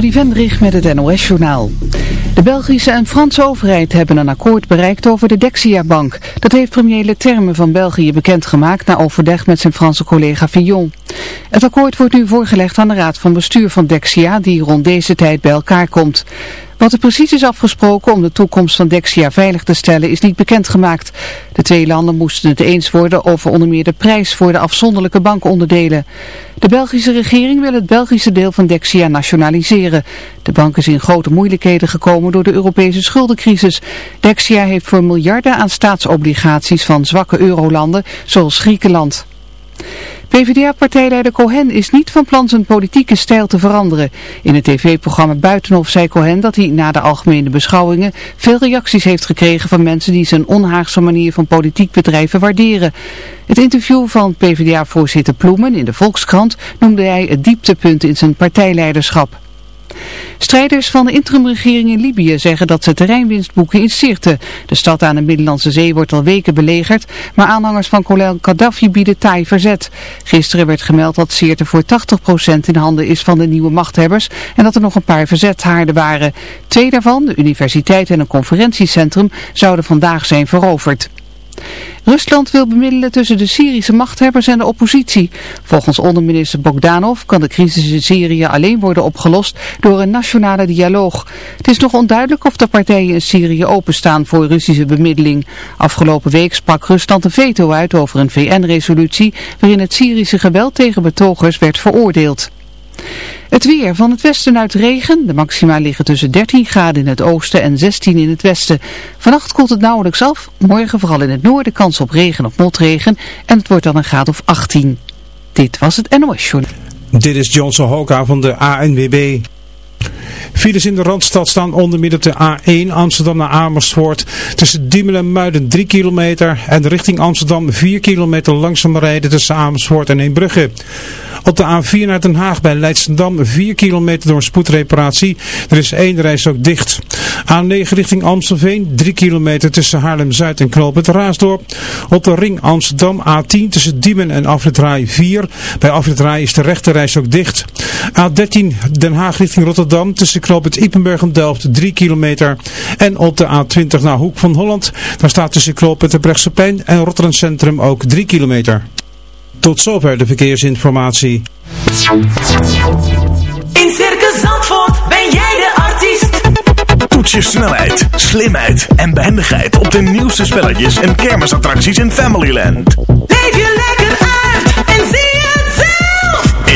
Trudy met het NOS-journaal. De Belgische en Franse overheid hebben een akkoord bereikt over de Dexia-bank. Dat heeft premier Leterme van België bekendgemaakt na overleg met zijn Franse collega Fillon. Het akkoord wordt nu voorgelegd aan de raad van bestuur van Dexia, die rond deze tijd bij elkaar komt. Wat er precies is afgesproken om de toekomst van Dexia veilig te stellen is niet bekendgemaakt. De twee landen moesten het eens worden over onder meer de prijs voor de afzonderlijke bankonderdelen. De Belgische regering wil het Belgische deel van Dexia nationaliseren. De bank is in grote moeilijkheden gekomen door de Europese schuldencrisis. Dexia heeft voor miljarden aan staatsobligaties van zwakke eurolanden zoals Griekenland. PvdA-partijleider Cohen is niet van plan zijn politieke stijl te veranderen. In het tv-programma Buitenhof zei Cohen dat hij na de algemene beschouwingen veel reacties heeft gekregen van mensen die zijn onhaagse manier van politiek bedrijven waarderen. Het interview van PvdA-voorzitter Ploemen in de Volkskrant noemde hij het dieptepunt in zijn partijleiderschap. Strijders van de interimregering in Libië zeggen dat ze terreinwinst boeken in Sirte. De stad aan de Middellandse Zee wordt al weken belegerd, maar aanhangers van kolonel Gaddafi bieden taai verzet. Gisteren werd gemeld dat Sirte voor 80% in handen is van de nieuwe machthebbers en dat er nog een paar verzetshaarden waren. Twee daarvan, de universiteit en een conferentiecentrum, zouden vandaag zijn veroverd. Rusland wil bemiddelen tussen de Syrische machthebbers en de oppositie. Volgens onderminister Bogdanov kan de crisis in Syrië alleen worden opgelost door een nationale dialoog. Het is nog onduidelijk of de partijen in Syrië openstaan voor Russische bemiddeling. Afgelopen week sprak Rusland een veto uit over een VN-resolutie waarin het Syrische geweld tegen betogers werd veroordeeld. Het weer van het westen uit regen. De maxima liggen tussen 13 graden in het oosten en 16 in het westen. Vannacht koelt het nauwelijks af. Morgen vooral in het noorden kans op regen of motregen. En het wordt dan een graad of 18. Dit was het NOS Journal. Dit is Johnson Hoka van de ANWB. Files in de Randstad staan onder meer de A1 Amsterdam naar Amersfoort. Tussen Diemen en Muiden 3 kilometer en richting Amsterdam 4 kilometer langzaam rijden tussen Amersfoort en Eembrugge. Op de A4 naar Den Haag bij Leidsendam 4 kilometer door spoedreparatie. Er is één reis ook dicht. A9 richting Amstelveen 3 kilometer tussen Haarlem-Zuid en Knoop Raasdorp. Op de ring Amsterdam A10 tussen Diemen en Afritraai 4. Bij Afritraai is de rechte reis ook dicht. A13 Den Haag richting Rotterdam Knoop het Ippenburg en Delft 3 kilometer. En op de A20 naar Hoek van Holland. Daar staat tussen Knoop het Brechtseplein en Rotterdam Centrum ook 3 kilometer. Tot zover de verkeersinformatie. In Circus Zandvoort ben jij de artiest. Toets je snelheid, slimheid en behendigheid op de nieuwste spelletjes en kermisattracties in Familyland. Leef je lekker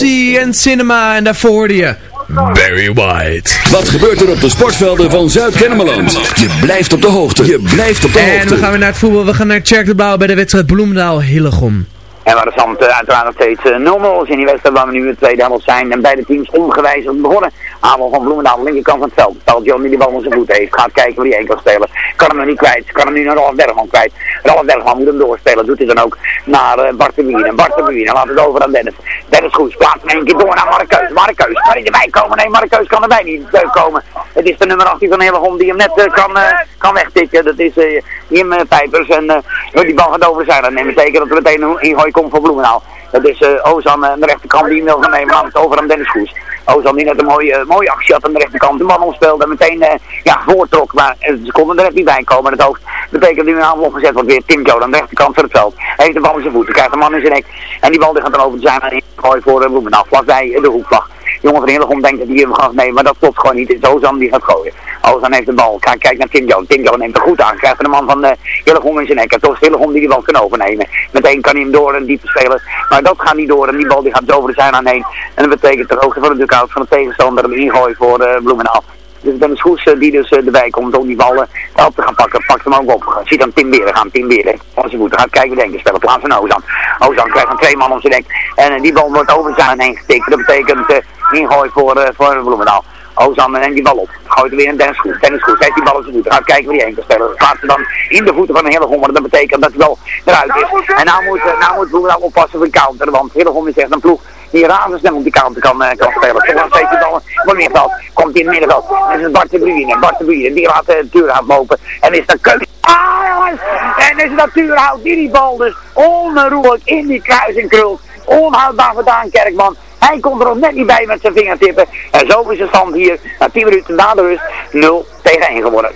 En Cinema en daarvoor hoorde je Barry White. Wat gebeurt er op de sportvelden van Zuid-Kennemerland? Je blijft op de hoogte. Je blijft op de En hoogte. we gaan weer naar het voetbal. We gaan naar Tjerk de Blauw bij de wedstrijd Bloemendaal-Hillegom. En waar de stand eh, uiteraard nog steeds eh, 0-0 is in die wedstrijd waar we nu in de tweede helft zijn. En beide teams ongewijzigd begonnen. Aanval van Bloemendaal, linkerkant van het veld. Stelt John die bal in zijn voet heeft. Gaat kijken waar hij heen kan spelen. Kan hem nog niet kwijt. Kan hem nu naar Rolf Bergman kwijt. Rolf Bergman moet hem doorspelen. Doet hij dan ook naar uh, Bart de Wien. En Bart de Wien laat het over aan Dennis. Dennis Goes plaatst hem één keer door naar Markeus. Markeus, kan hij erbij komen? Nee, Markeus kan erbij niet uh, komen. Het is de nummer 18 van Hillegom die hem net uh, kan, kan wegtikken. Dat is Jim Pijpers. En die bal gaat over zijn. Dat neemt betekent dat er meteen een ingooi komt voor Bloemendaal. Dat is uh, Ozan aan de rechterkant die hem wil gaan nemen. Over aan Dennis Goes. Ozan die net een mooie, uh, mooie actie had aan de rechterkant. De man omspeelde en meteen ja, voortrok. Maar ze konden er echt niet bij komen. Het hoofd betekent hij een aanval opgezet wordt weer. Tim Joe aan de rechterkant van het veld. Hij heeft de bal in zijn voeten. Krijgt de man in zijn nek. En die bal die gaat dan over zijn en ingooi voor uh, Bloemendaal. Vlakbij de hoekvlag. Jongen van Hillegom denkt dat hij hem gaat nemen, maar dat klopt gewoon niet. Het is die gaat gooien. Ozan heeft de bal. Kijk, naar Tim Jones. Tim Jones neemt er goed aan. Krijgt de man van uh, Hillegom in zijn nek. Toch is Hillegom die die bal kan overnemen. Meteen kan hij hem door en diepe spelen. Maar dat gaat niet door en die bal die gaat over de zijn aan heen. En dat betekent de hoogte van de dugout van de tegenstander hem ingooien voor uh. Dus Dennis Goes die dus erbij komt om die ballen op te gaan pakken, pakt hem ook op. Ziet dan Tim Beren gaan, Tim Beren. Van zijn voeten gaat kijken, denken, spelen plaats van Ozan. Ozan krijgt een twee man om zijn nek. En die bal wordt over zijn heen getikt. Dat betekent ingooi voor, voor Bloemendaal. Ozan neemt die bal op. Gooit er weer een Dennis Goed. Dennis Goed heeft die bal op zijn voeten. Gaat kijken waar hij heen kan spelen. Gaat ze dan in de voeten van Hillegom. Dat betekent dat hij wel eruit is. En nou moet, nou moet Bloemendaal oppassen voor de counter. Want Hillegom is echt een ploeg die razendsnel op die counter kan, kan spelen. De bal wat meer veld. Komt in het middenveld. En is Bart de Bruyne. Bart de Bruyne. Die laat de deur uitlopen. En is de keuze. Ah jongens. En is het natuurhout die die bal dus onherroerlijk in die kruising krult. Onhoudbaar vandaan Kerkman. Hij komt er ook net niet bij met zijn vingertippen. En zo is de stand hier na 10 minuten na de rust 0 tegen 1 geworden.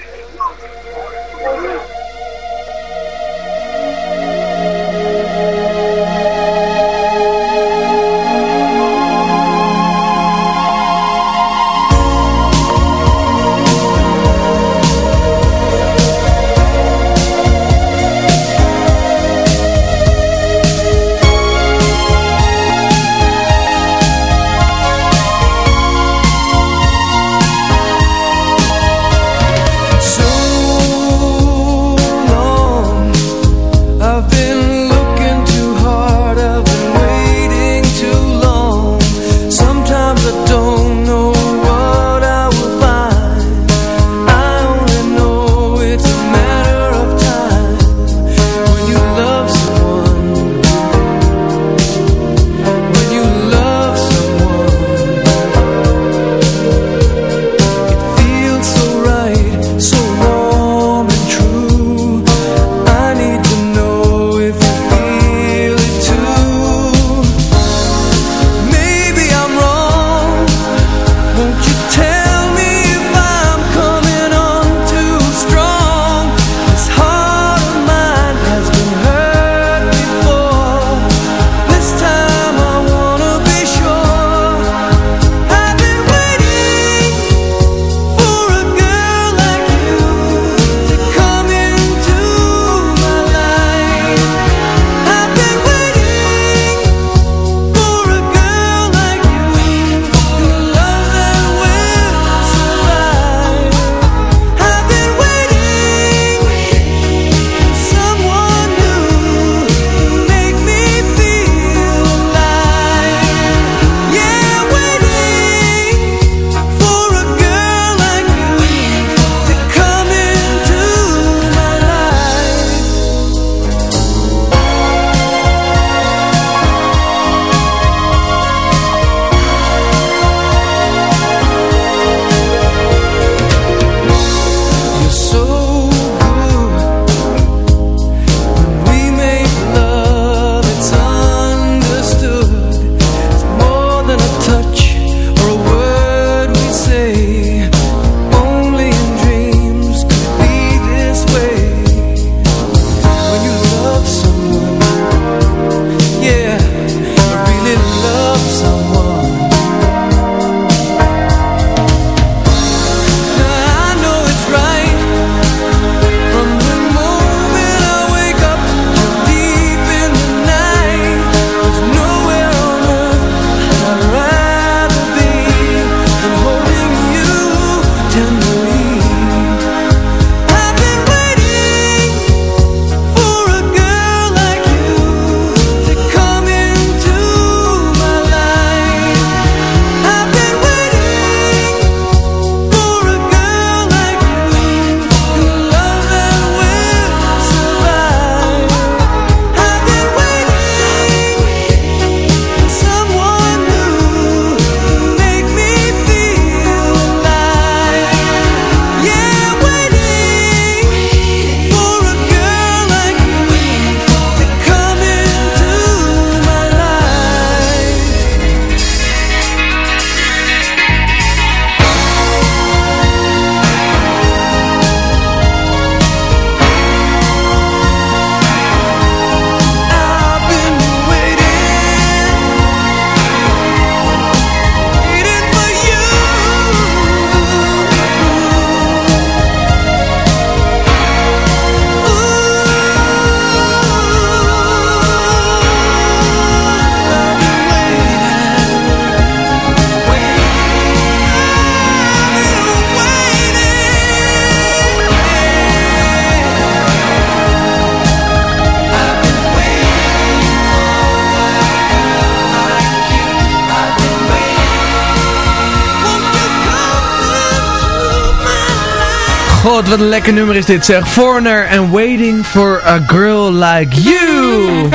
Wat een lekker nummer is dit zeg. Foreigner and Waiting for a Girl Like You.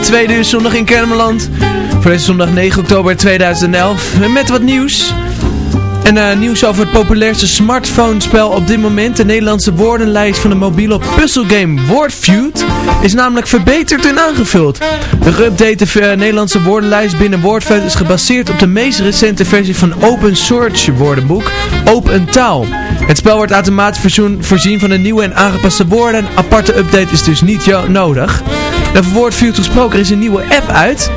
Tweede uur zondag in Kermeland. Voor deze zondag 9 oktober 2011. Met wat nieuws. En uh, nieuws over het populairste smartphone-spel op dit moment. De Nederlandse woordenlijst van de mobiele puzzelgame Wordfeud is namelijk verbeterd en aangevuld. De geüpdate uh, Nederlandse woordenlijst binnen Wordfeud is gebaseerd op de meest recente versie van Open Source woordenboek Open Taal. Het spel wordt automatisch voorzien van een nieuwe en aangepaste woorden. Een aparte update is dus niet nodig. En voor Wordfeud gesproken is een nieuwe app uit.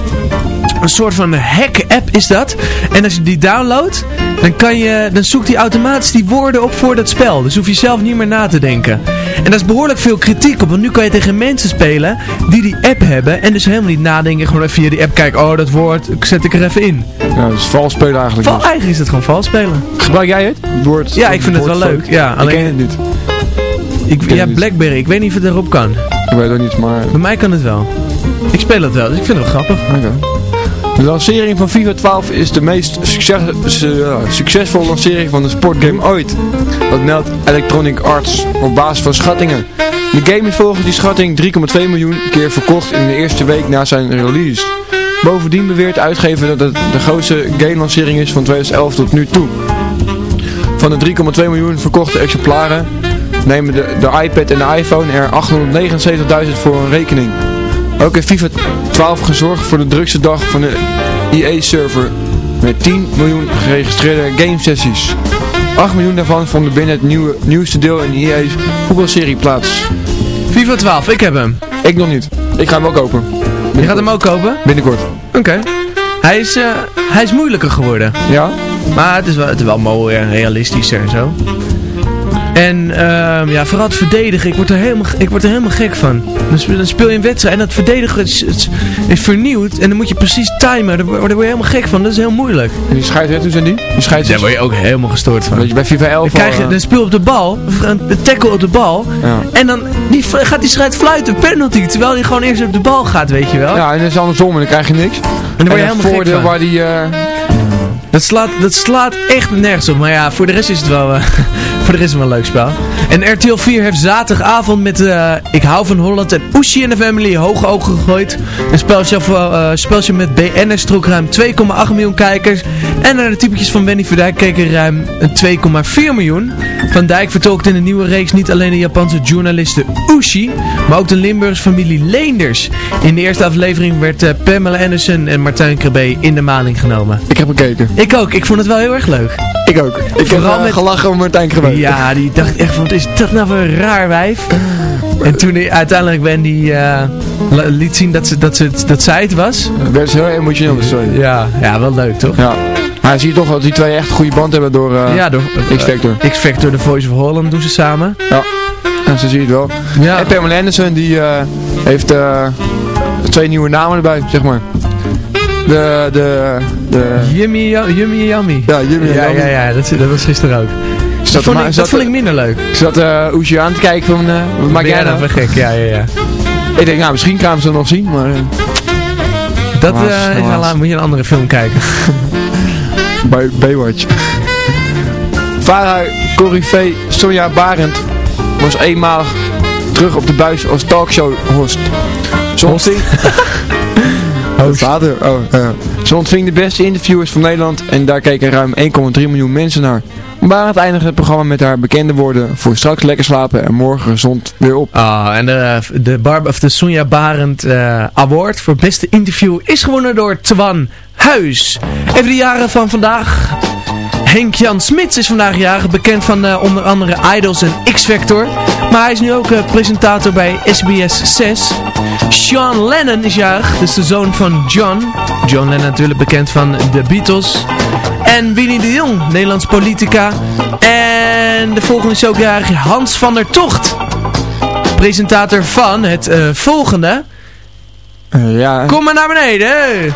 Een soort van hack-app is dat. En als je die downloadt, dan, kan je, dan zoekt hij automatisch die woorden op voor dat spel. Dus hoef je zelf niet meer na te denken. En daar is behoorlijk veel kritiek op. Want nu kan je tegen mensen spelen die die app hebben. En dus helemaal niet nadenken. Gewoon even via die app kijken. Oh, dat woord zet ik er even in. Ja, dat is vals spelen eigenlijk. Val, eigenlijk is het gewoon vals spelen. Gebruik jij het? Woord, ja, ik vind het wel leuk. Ja, alleen, ik ken het niet. Ik, ja, Blackberry. Ik weet niet of het erop kan. Ik weet het ook niet, maar... Bij mij kan het wel. Ik speel het wel, dus ik vind het wel grappig. Oké. De lancering van FIFA 12 is de meest succes, succesvolle lancering van de sportgame ooit. Dat meldt Electronic Arts op basis van schattingen. De game is volgens die schatting 3,2 miljoen keer verkocht in de eerste week na zijn release. Bovendien beweert uitgever dat het de grootste game lancering is van 2011 tot nu toe. Van de 3,2 miljoen verkochte exemplaren nemen de, de iPad en de iPhone er 879.000 voor een rekening. Ook heeft FIFA 12 gezorgd voor de drukste dag van de EA-server met 10 miljoen geregistreerde gamesessies. 8 miljoen daarvan vonden binnen het nieuwe, nieuwste deel in EA's voetbalserie plaats. FIFA 12, ik heb hem. Ik nog niet. Ik ga hem ook kopen. Je gaat hem ook kopen? Binnenkort. Oké. Hij, is, uh, hij is moeilijker geworden. Ja? Maar het is wel, het is wel mooier, realistischer en zo. En uh, ja, vooral het verdedigen, ik word er helemaal, ik word er helemaal gek van. Dan speel, je een wedstrijd en dat verdedigen is, is, vernieuwd en dan moet je precies timen. Daar word, je helemaal gek van, dat is heel moeilijk. En die scheidsrechters, hoe zijn die? Die scheidsrechters... Daar word je ook helemaal gestoord van. Dat je bij FIFA 11 dan, krijg je, dan speel op de bal, een tackle op de bal. Ja. En dan die, gaat die scheids fluiten, penalty. Terwijl hij gewoon eerst op de bal gaat, weet je wel. Ja, en dan is andersom en dan krijg je niks. En dan word je helemaal voordeel gek waar die... Uh... Dat slaat, dat slaat echt nergens op. Maar ja, voor de rest is het wel, uh, rest is wel een leuk spel. En RTL 4 heeft zaterdagavond met uh, Ik hou van Holland en Oeshi in de Family hoge ogen gegooid. Een spelsje, uh, spelsje met BN'ers trok ruim 2,8 miljoen kijkers. En naar de typetjes van Wendy Verdijk keken ruim 2,4 miljoen. Van Dijk vertolkt in de nieuwe reeks niet alleen de Japanse journaliste Ushi, maar ook de Limburgs familie Leenders. In de eerste aflevering werd Pamela Anderson en Martijn Krabbe in de maling genomen. Ik heb gekeken. Ik ook, ik vond het wel heel erg leuk. Ik ook. Ik Vooral heb uh, met... gelachen om Martijn Krabbe. Ja, die dacht echt van, wat is dat nou voor een raar wijf? En toen uiteindelijk Wendy uh, liet zien dat, ze, dat, ze, dat zij het was. werd ze heel emotioneel, sorry. Ja, ja, wel leuk toch? Ja. Maar zie je toch dat die twee echt een goede band hebben door, uh, ja, door X-Factor. X-Factor, de Voice of Holland doen ze samen. Ja, en zo zie je het wel. Ja. En Pamela Anderson die heeft twee nieuwe namen erbij, zeg maar. De, de, de... Yummy, yummy, yummy. Ja, Yummy, ja, yummy. Ja, ja, dat, dat was gisteren ook. Dat, vond, ik, dat vond ik minder leuk. Ik zat uh, Oesje aan te kijken van, uh, wat maak jij nou? gek, ja, ja, ja. Ik denk, nou, misschien gaan we ze nog zien, maar... Uh, dat is moet je een andere film kijken. Bij Baywatch. Farah Corrivé Sonja Barend was eenmalig terug op de buis als talkshow host. Soms Vader, oh, uh. Ze ontving de beste interviewers van Nederland en daar keken ruim 1,3 miljoen mensen naar. Maar het eindigde het programma met haar bekende woorden voor straks lekker slapen en morgen gezond weer op. Ah, en de, de, Bar of de Sonja Barend uh, Award voor beste interview is gewonnen door Twan Huis. Even de jaren van vandaag. Henk-Jan Smits is vandaag jarig, bekend van uh, onder andere Idols en X-Factor. Maar hij is nu ook uh, presentator bij SBS 6. Sean Lennon is jarig, dus de zoon van John. John Lennon natuurlijk bekend van de Beatles. En Winnie de Jong, Nederlands politica. En de volgende is ook jarig Hans van der Tocht. Presentator van het uh, volgende. ja. Kom maar naar beneden.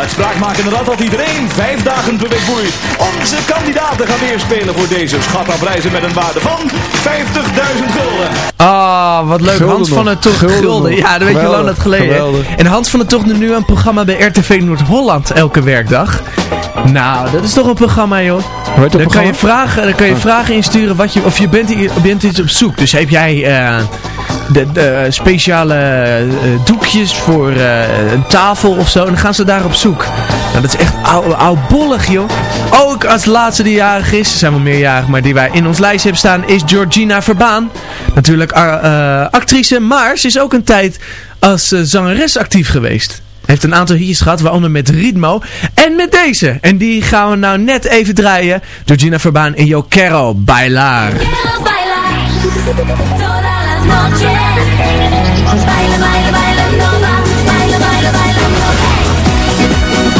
Het spraakmakende rad dat iedereen vijf dagen per week boeit. Onze kandidaten gaan weer spelen voor deze schatafprijzen met een waarde van 50.000 gulden. Ah, wat leuk. Gulden Hans van der Tocht Gulden. Ja, dat weet je lang dat geleden. geweldig. En Hans van der Tocht doet nu een programma bij RTV Noord-Holland elke werkdag. Nou, dat is toch een programma, joh. Dan kan je, vragen, dan kan je vragen insturen wat je, of je bent, bent iets op zoek. Dus heb jij eh, de, de speciale eh, doekjes voor eh, een tafel of zo. En dan gaan ze daar op zoek. Nou, dat is echt ou- oudbollig, joh. Ook als laatste die jarig is, er zijn wel meerjarig, maar die wij in ons lijst hebben staan, is Georgina Verbaan. Natuurlijk eh, eh, actrice, maar ze is ook een tijd als eh, zangeres actief geweest. Heeft een aantal hitjes gehad, waaronder met Ritmo. En met deze. En die gaan we nou net even draaien. Georgina Verbaan en Yo Quiero Bailar. Bailar noche. Baila, baila, baila, no va. Baila, baila, baila, no hey.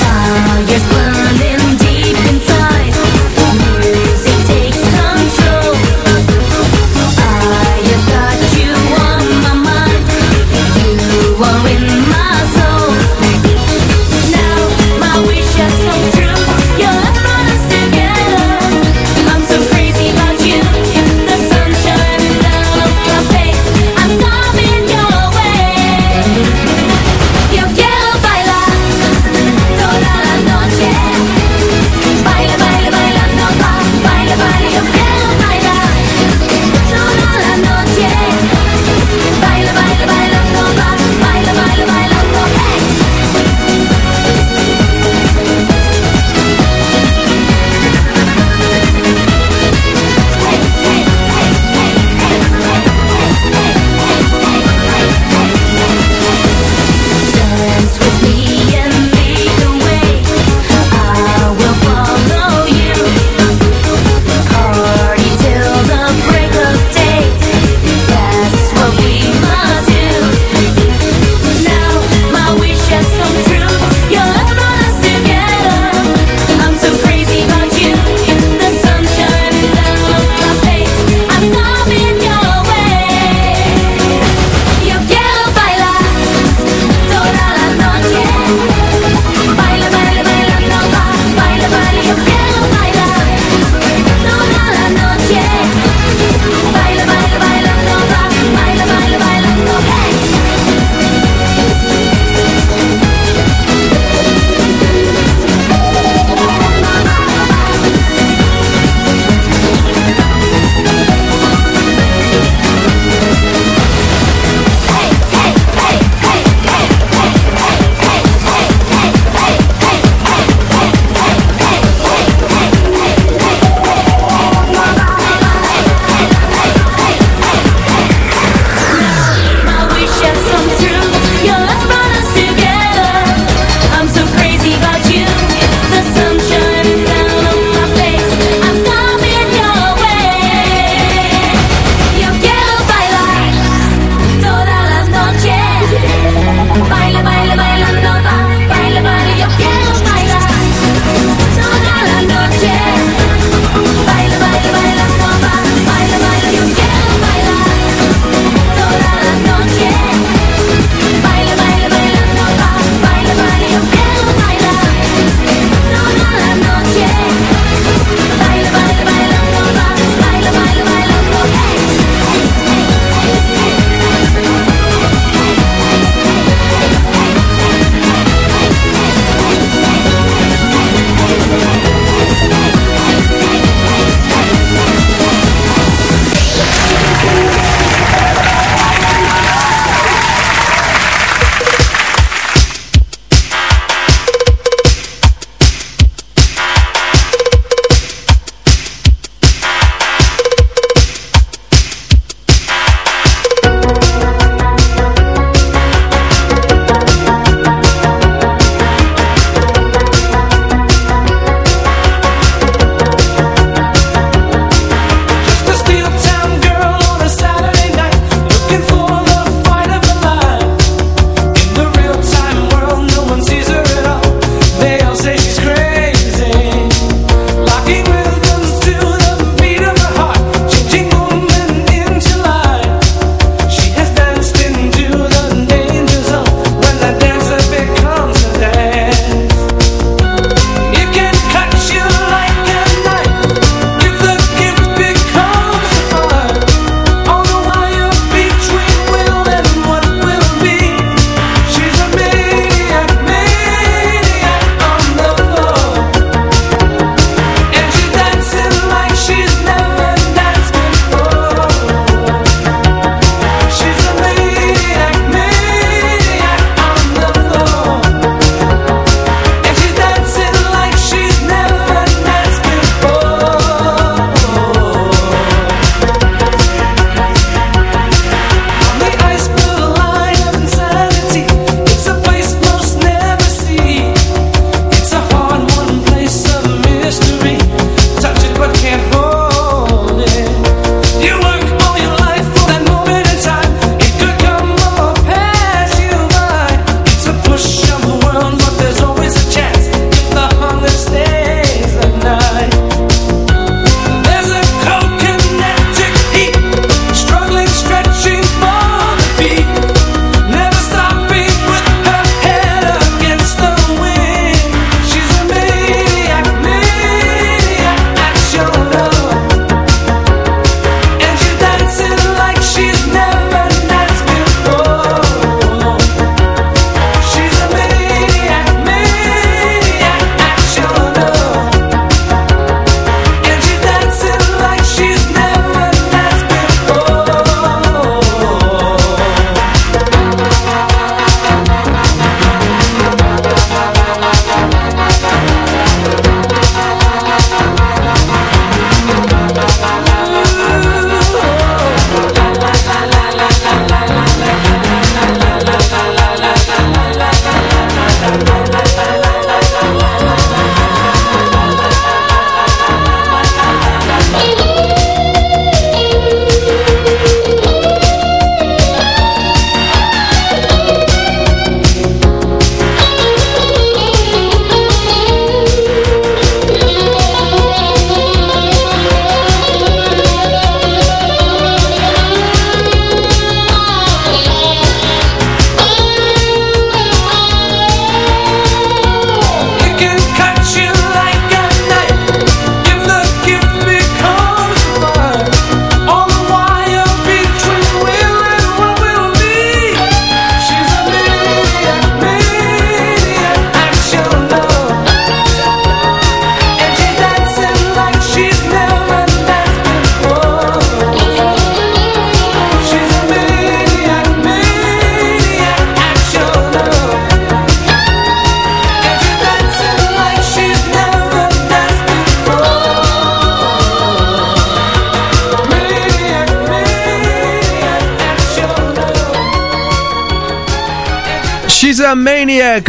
Fire's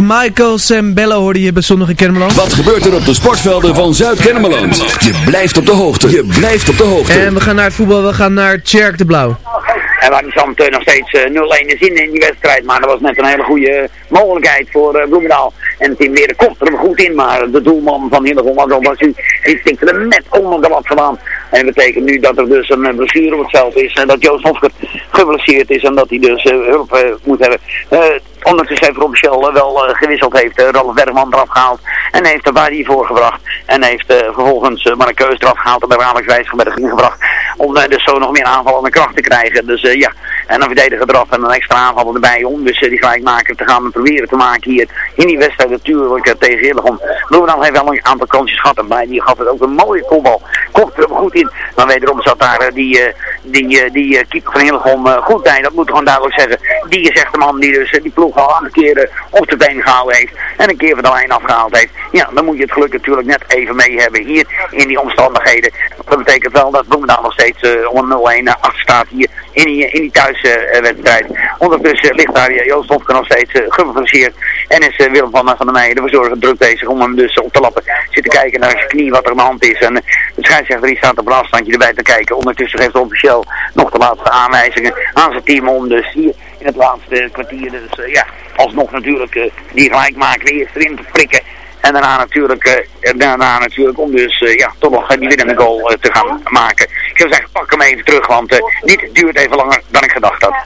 Michael Sambello hoorde je bij Zondag in Kennemerland. Wat gebeurt er op de sportvelden van Zuid-Kennemerland? Je blijft op de hoogte. Je blijft op de hoogte. En we gaan naar het voetbal. We gaan naar Tjerk de Blauw. En waar die Zand nog steeds eh, 0-1 is in, in die wedstrijd. Maar dat was net een hele goede mogelijkheid voor eh, Bloemendaal. En het team weer kop er hem goed in. Maar de doelman van Hillegom was al was u. Die stikte er net onder de lat vandaan. En dat betekent nu dat er dus een eh, blessure op het veld is. En dat Joost Hofker geblesseerd is. En dat hij dus eh, hulp eh, moet hebben. Eh, ondertussen heeft Rob Schell wel eh, gewisseld. Heeft uh, Ralf Bergman eraf gehaald. En heeft er Badi voorgebracht. En heeft eh, vervolgens uh, Markeus eraf gehaald. En bij Alex Wijsgeberg ingebracht. Om eh, dus zo nog meer aanvallende kracht te krijgen. Dus eh, ja. En een verdediger eraf en een extra aanval erbij om dus eh, die gelijkmaker te gaan proberen te maken hier in die wedstrijd natuurlijk eh, tegen Hillegom. Bloemendaal heeft wel een aantal kansjes gehad en bij die gaf het ook een mooie kopbal. Komt er goed in. Maar wederom zat daar eh, die, eh, die, eh, die eh, keeper van Hillegom eh, goed bij. Dat moet ik gewoon duidelijk zeggen. Die is echt de man die dus eh, die ploeg al keer eh, op de been gehouden heeft. En een keer van de lijn afgehaald heeft. Ja, dan moet je het geluk natuurlijk net even mee hebben hier in die omstandigheden. Dat betekent wel dat Bloemendaal nog steeds eh, om een 0-1 achter staat hier in die, in die thuiswedstrijd. Ondertussen ligt daar eh, Joost Hofke nog steeds uh, gefabriceerd. En is eh, Willem van, van der Meijen, de verzorger, druk bezig om hem dus op te lappen. Zitten kijken naar zijn knie, wat er aan de hand is. En eh, de scheidsrechter die staat op een afstandje erbij te kijken. Ondertussen geeft officieel nog de laatste aanwijzingen aan zijn team om dus hier in het laatste kwartier dus eh, ja, alsnog natuurlijk eh, die gelijkmaker eerst erin te prikken. En daarna natuurlijk, eh, daarna natuurlijk om dus eh, ja, toch nog eh, die winnende goal eh, te gaan maken. Ik zou zeggen, pak hem even terug, want eh, dit duurt even langer dan ik gedacht had.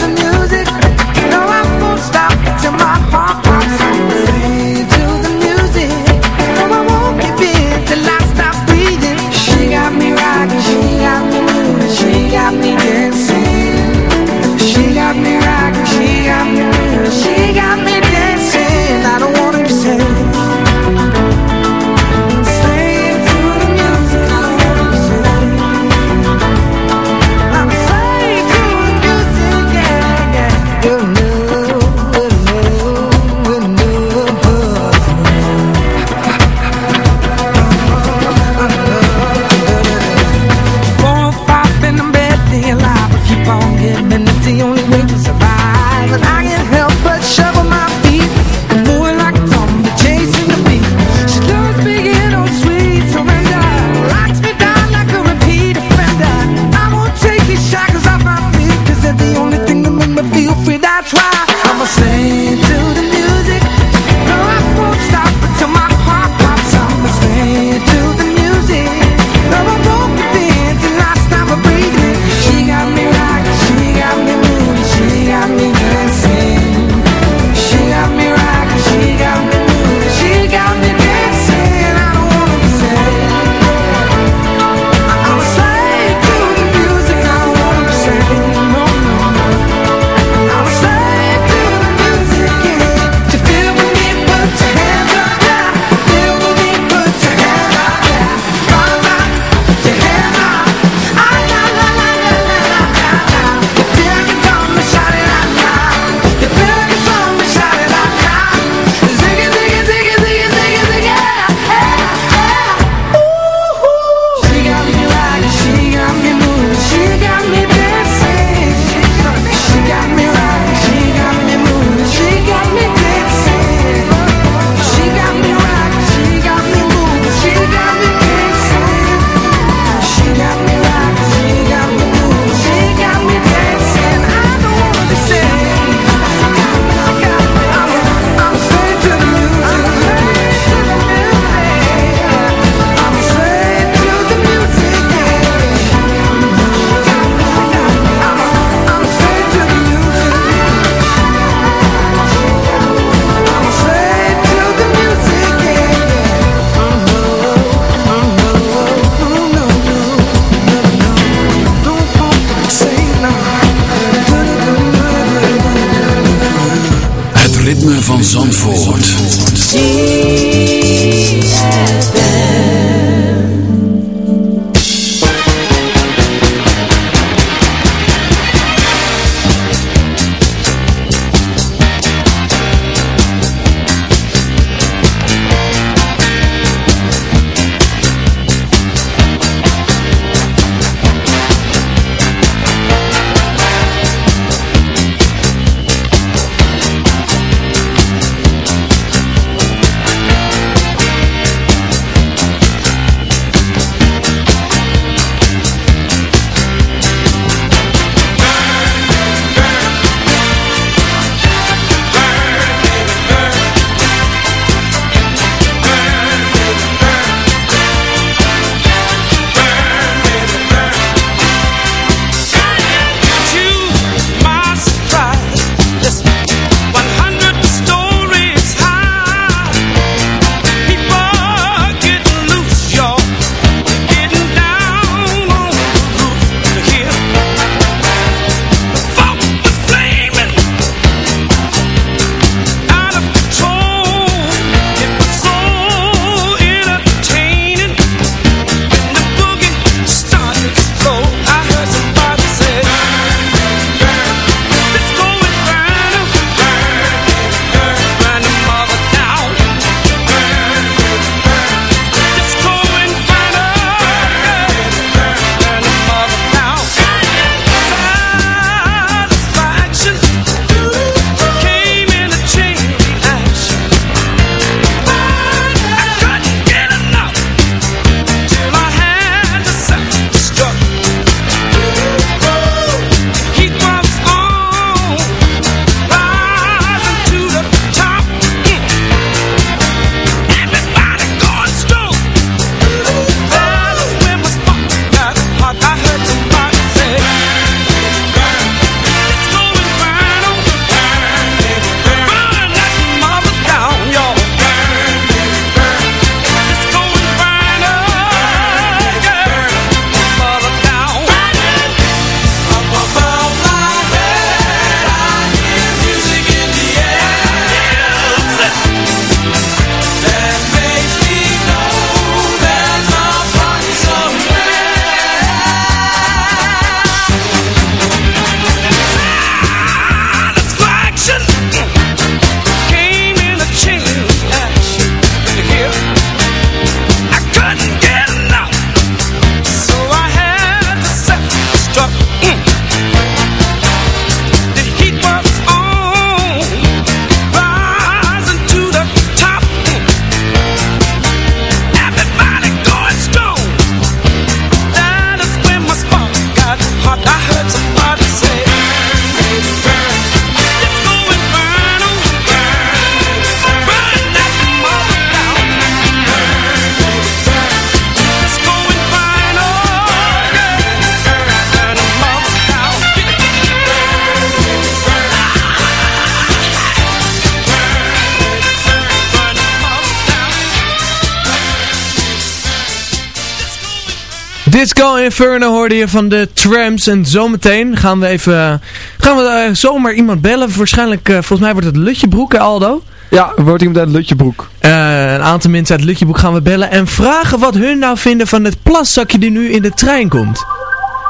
Inferno hoorde je van de Trams. En zometeen gaan we even... Gaan we eh, zomaar iemand bellen. Waarschijnlijk, eh, volgens mij wordt het Lutjebroek, hè Aldo? Ja, wordt iemand uit Lutjebroek. Eh, een aantal mensen uit Lutjebroek gaan we bellen. En vragen wat hun nou vinden van het plaszakje die nu in de trein komt.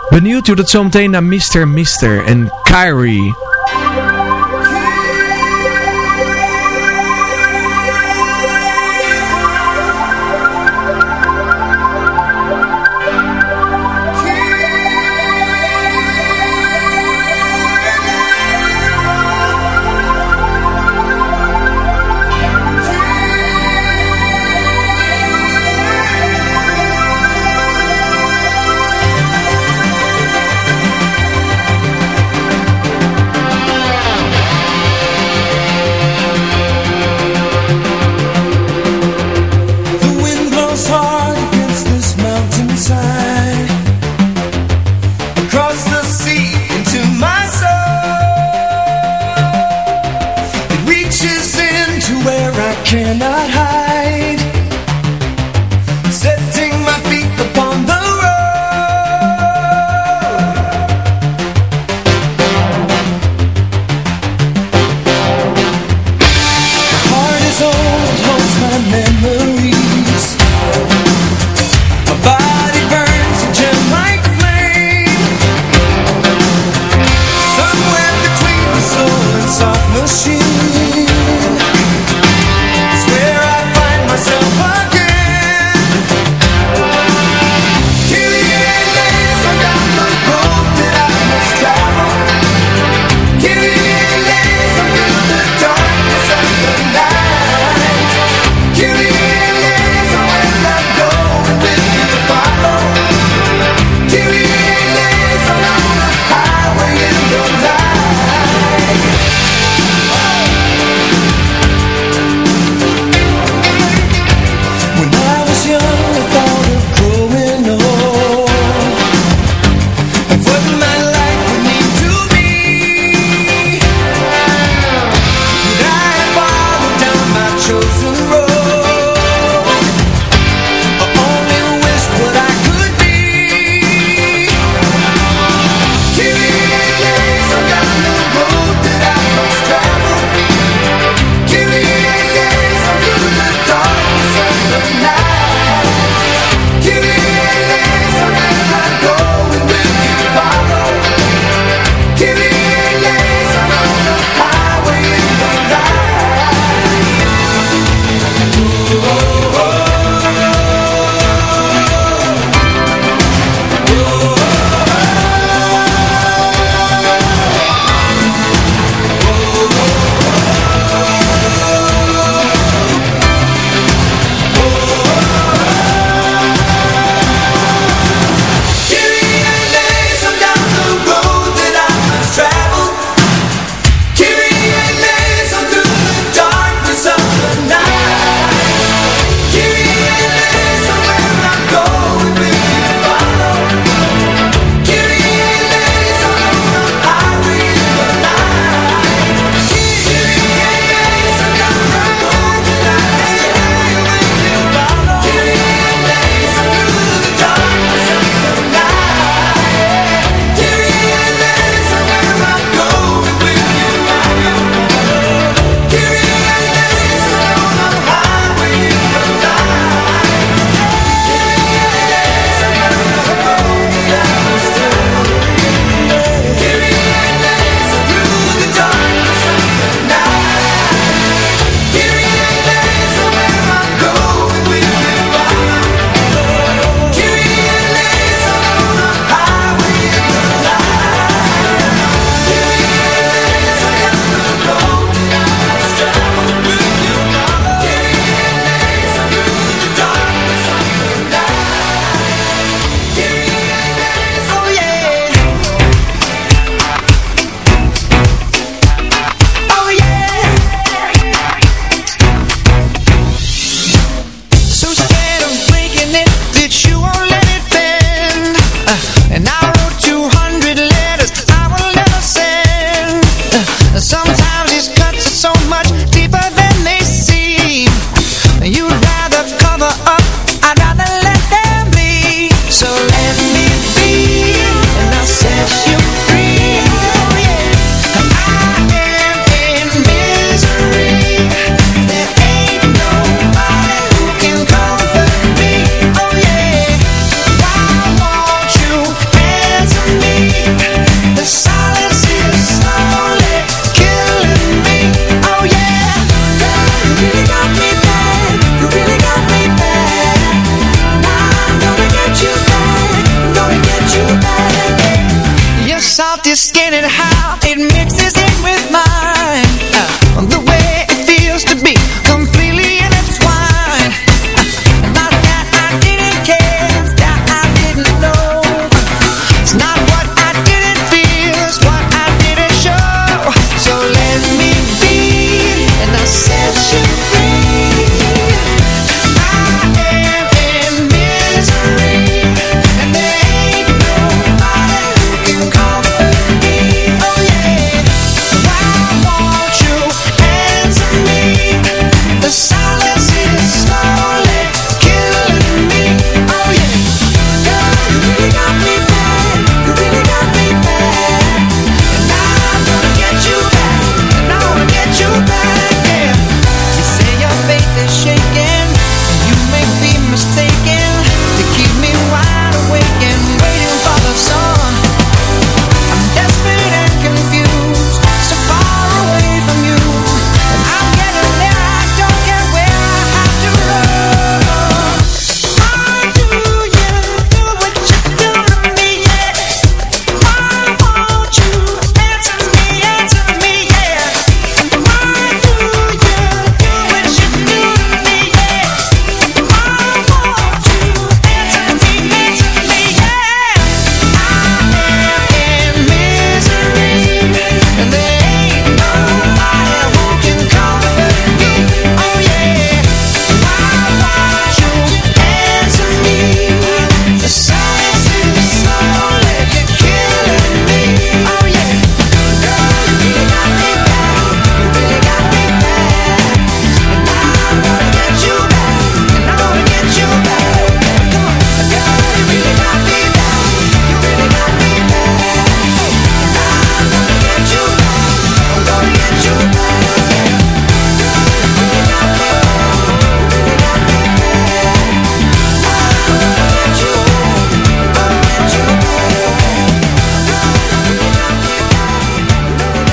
Benieuwd hoe dat zometeen naar Mr. Mister en Kyrie.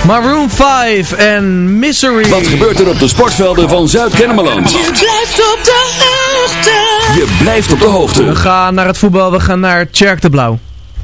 Maroon 5 en Misery. Wat gebeurt er op de sportvelden van Zuid-Kennemerland? Je blijft op de hoogte. Je blijft op de hoogte. We gaan naar het voetbal, we gaan naar Tjerk de Blauw.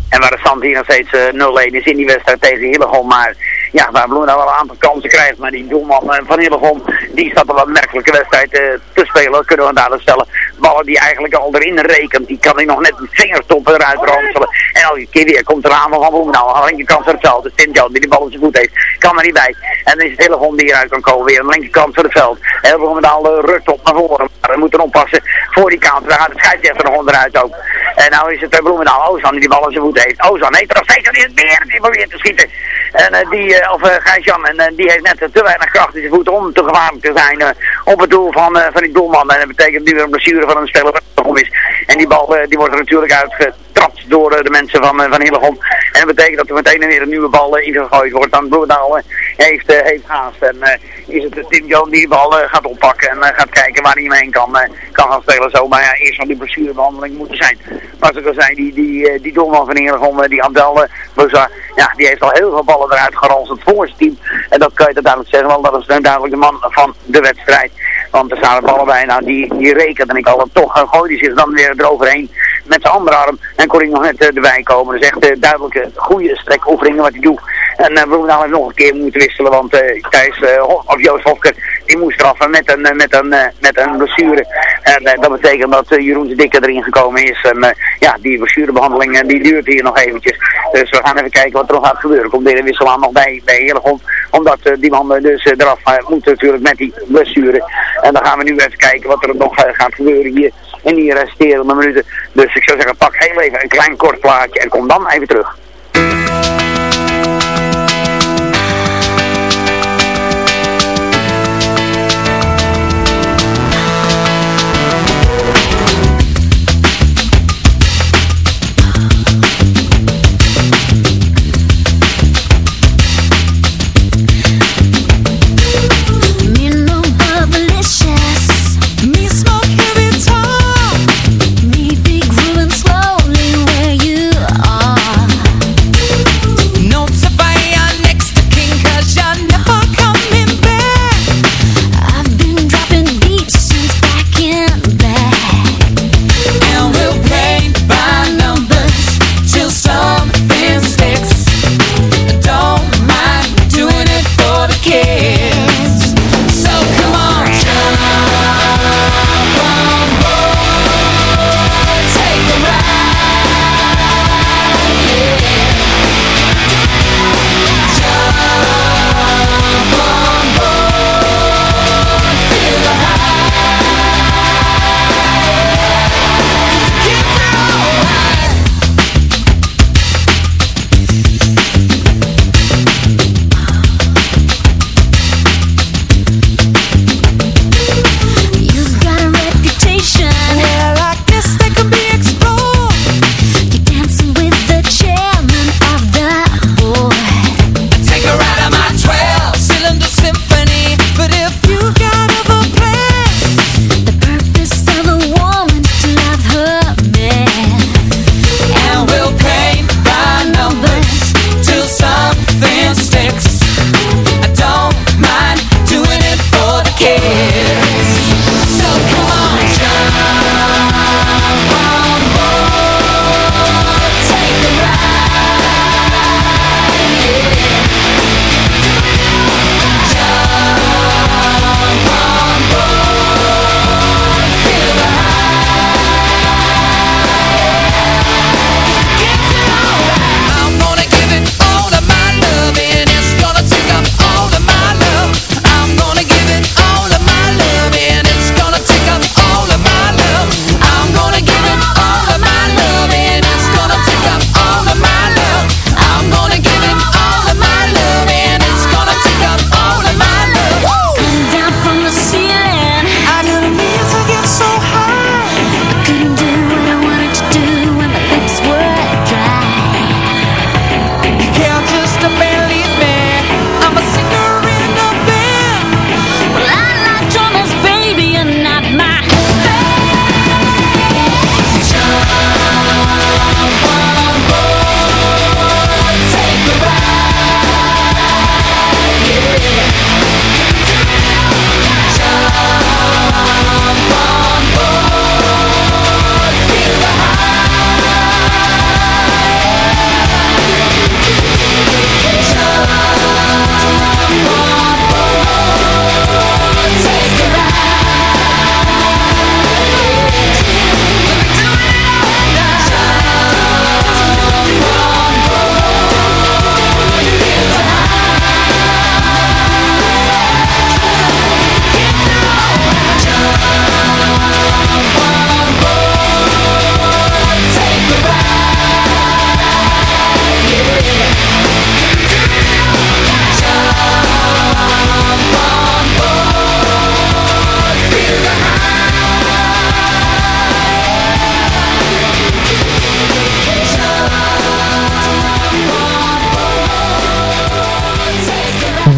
En waar de stand hier nog steeds eh, 0-1 is in die wedstrijd tegen Hillegom. Maar ja, waar Bloemendaal wel een aantal kansen krijgt. Maar die doelman eh, van Hillegom, die staat een wat merkelijke wedstrijd eh, te spelen. Kunnen we dadelijk stellen. Ballen die eigenlijk al erin rekent. Die kan hij nog net met vingertoppen eruit ranselen. En elke keer weer komt er aanval van Bloemendaal. Aan de linkerkant voor hetzelfde. Tim Jones die de bal op zijn voet heeft. Kan er niet bij. En dan is het Hillegom die eruit kan komen. Weer aan de linkerkant voor het veld. En Bloemendaal uh, rukt op naar voren. Maar we moeten oppassen voor die kant. Daar gaat de scheidsrechter nog onderuit ook. En nou is het uh, Bloemendaal Ozan die die bal op zijn voet heeft. Ozan heeft er nog steeds een meer die probeert te schieten. En uh, die, uh, of uh, Gijs-Jan, en die heeft net te weinig kracht in zijn voeten om te gevaarlijk te zijn op het doel van, van die doelman. En dat betekent nu weer een blessure van een speler wat om is. En die bal uh, die wordt er natuurlijk uitgetrapt door uh, de mensen van, uh, van Hillegom. En dat betekent dat er meteen weer een nieuwe bal ingegooid wordt. Dan Bloemendaal heeft, heeft haast. En is het Tim Jones die de bal gaat oppakken en gaat kijken waar hij hem heen kan, kan gaan spelen. Zo, maar ja, eerst zal die blessurebehandeling moeten zijn. Maar zoals ik al zei, die, die, die doelman van Hillegom, uh, die Abdel Bouza, ja, die heeft al heel veel ballen eruit geranst voor zijn team. En dat kan je duidelijk zeggen, want dat is nu duidelijk de man van de wedstrijd. Want er er ballen nou die, die rekent en ik al toch uh, gooit hij zich dan weer eroverheen met zijn andere arm. En kon hij nog net erbij komen. Dus echt uh, duidelijke goede strekoefeningen wat hij doet. En uh, Bloemendaal heeft nog een keer moeten wisselen, want Thijs, of Joost Hofker, die moest eraf met een, met een, met een blessure. En dat betekent dat Jeroen de Dikke erin gekomen is. En ja, die blessurebehandeling die duurt hier nog eventjes. Dus we gaan even kijken wat er nog gaat gebeuren. Komt deze wissel aan nog bij, bij Hillegom. Omdat die man dus eraf moet natuurlijk met die blessure. En dan gaan we nu even kijken wat er nog gaat gebeuren hier in die resterende minuten. Dus ik zou zeggen, pak heel even een klein kort plaatje en kom dan even terug.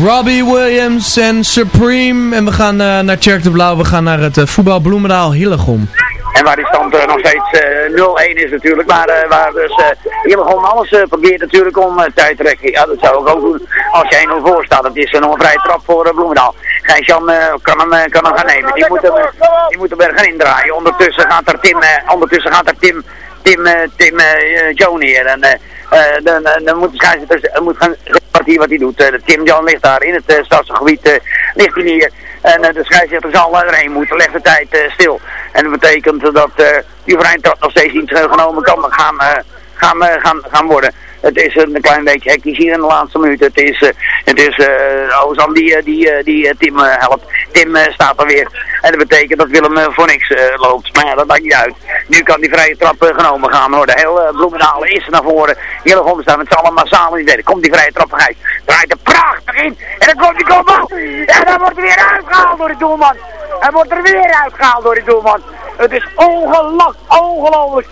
Robbie Williams en Supreme. En we gaan eh, naar Tjerk de Blauw. We gaan naar het uh, voetbal Bloemendaal Hillegom. En waar die stand uh, nog steeds 0-1 is natuurlijk. Maar waar dus Hillegom alles probeert natuurlijk om tijd te trekken. Ja, dat zou ik ook doen als je 1-0 voor staat. Dat is nog een vrije trap voor Bloemendaal. Gijs-Jan kan, hem, kan hem gaan nemen. Die moet hem, die moet hem er gaan indraaien. Ondertussen gaat er Tim, ondertussen gaat er Tim, Tim, Tim Joe neer. En dan, dan moet de scheidsrechter moet gaan wat hij, doet. Uh, Tim Jan ligt daar in het uh, stadsgebied, uh, ligt hij neer. En de scheidsrechter zal erheen moeten, legt de tijd stil. En dat betekent dat die vrije nog steeds niet genomen kan gaan, gaan, gaan, gaan worden. Het is een klein beetje hectisch hier in de laatste minuut. Het is, uh, het is uh, Ozan die, die, die Tim helpt. Tim staat er weer. En dat betekent dat Willem voor niks loopt. Maar ja, dat maakt niet uit. Nu kan die vrije trap genomen gaan worden. Heel Bloemendaal is naar voren. Hele staan met z'n allen massaal in Komt die vrije trap van Gijs. Draait er prachtig in. En dan komt die kopbal. En dan wordt hij weer uitgehaald door de doelman. Hij wordt er weer uitgehaald door de doelman. Het is ongelakt, ongelooflijk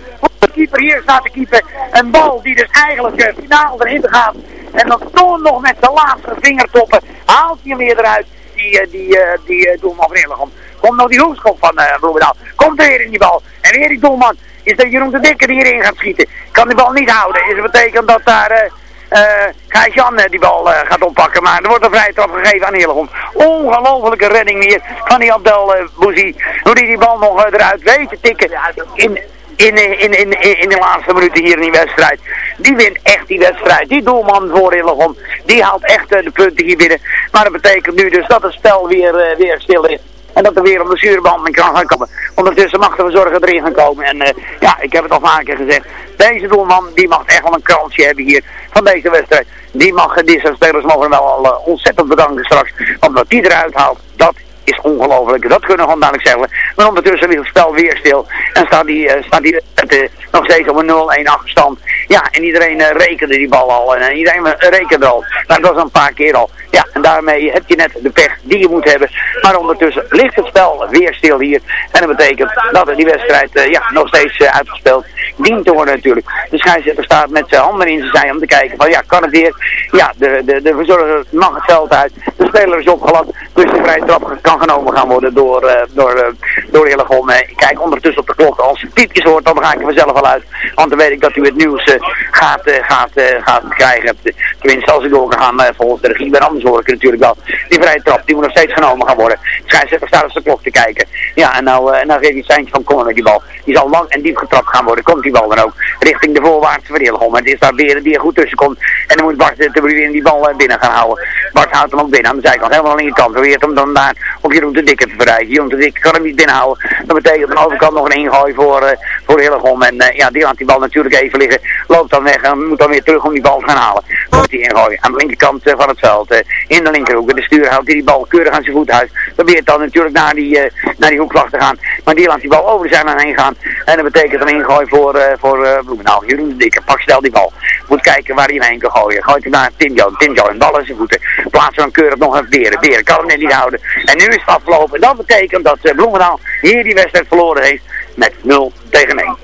keeper hier staat de keeper. Een bal die dus eigenlijk uh, finaal erin gaat. En dan toen nog met de laatste vingertoppen haalt hij hem weer eruit. Die, uh, die, uh, die doelman van Hillegom. Komt nog die hoekschop van uh. Komt weer in die bal. En weer die doelman. Is dat Jeroen de Dikke die hierin gaat schieten. Kan die bal niet houden. Is dat betekent dat daar... Uh, Gijs-Jan die bal uh, gaat oppakken, maar er wordt een vrije trap gegeven aan Hillegom. Ongelofelijke redding hier van die Abdel Bouzy. Hoe die die bal nog eruit weet te tikken in, in, in, in, in, de laatste minuten hier in die wedstrijd. Die wint echt die wedstrijd. Die doelman voor Hillegom, die haalt echt de punten hier binnen. Maar dat betekent nu dus dat het spel weer, weer stil is. En dat er weer een blessurebehandeling kan gaan komen. Ondertussen mag er zorgen erin gaan komen. En uh, ja, ik heb het al vaker gezegd. Deze doelman, die mag echt wel een kransje hebben hier van deze wedstrijd. Die mag, deze spelers mogen wel al uh, ontzettend bedanken straks. Want wat die eruit haalt, dat is ongelooflijk. Dat kunnen we gewoon dadelijk zeggen. Maar ondertussen ligt het spel weer stil. En staat die, uh, staat die uh, nog steeds op een 0-1 achterstand. Ja, en iedereen uh, rekende die bal al. En iedereen rekende al. Nou, dat was een paar keer al. Ja, en daarmee heb je net de pech die je moet hebben. Maar ondertussen ligt het spel weer stil hier. En dat betekent dat die wedstrijd ja, nog steeds uitgespeeld dient te worden natuurlijk. De scheidsrechter staat met zijn handen in zijn zij om te kijken van ja, kan het weer? Ja, de, de, de verzorger mag het veld uit. De speler is opgelapt. Dus de vrije trap kan genomen gaan worden door, uh, door, uh, door Hillegom. Ik kijk ondertussen op de klok. Als je piepjes hoort, dan ga ik er vanzelf al uit. Want dan weet ik dat u het nieuws gaat, gaat, gaat krijgen. Tenminste, als ik door kan gaan volgens de regie. Maar anders hoor natuurlijk wel. Die vrije trap, die moet nog steeds genomen gaan worden. De scheidsrechter staat op de klok te kijken. Ja, en nou, nou geeft hij het seintje van met die bal. Die zal lang en diep getrapt gaan worden. Komt die bal dan ook richting de voorwaartse Hillegom. Maar het is daar weer die er goed tussen komt. En dan moet Bart de weer die bal binnen gaan houden. Bart houdt hem ook binnen aan de zijkant. Helemaal aan de linkerkant. Probeert hem dan daar op Jeroen de Dikke te verrijken. Jeroen de Dikke kan hem niet binnenhouden. Dat betekent aan de overkant nog een ingooi voor, uh, voor Hillegom. En uh, ja, die laat die bal natuurlijk even liggen. Loopt dan weg en moet dan weer terug om die bal te gaan halen. Komt die ingooi aan de linkerkant uh, van het veld. in de linkerhoek. De stuur houdt die, die bal keurig aan zijn voet uit. Probeert dan natuurlijk naar die, naar die hoekvlag te gaan. Maar die laat die bal over de zijlijn heen gaan. En dat betekent een ingooi voor, voor Bloemendaal. Jeroen de Dikke, pak snel die bal. Moet kijken waar hij hem heen kan gooien. Gooit hem naar Tim Joon. Tim Joon, bal in zijn voeten. Plaatsen dan keurig nog een beren. Beren kan hem niet houden. En nu is het afgelopen. En dat betekent dat Bloemendaal hier die wedstrijd verloren heeft met 0 tegen 1.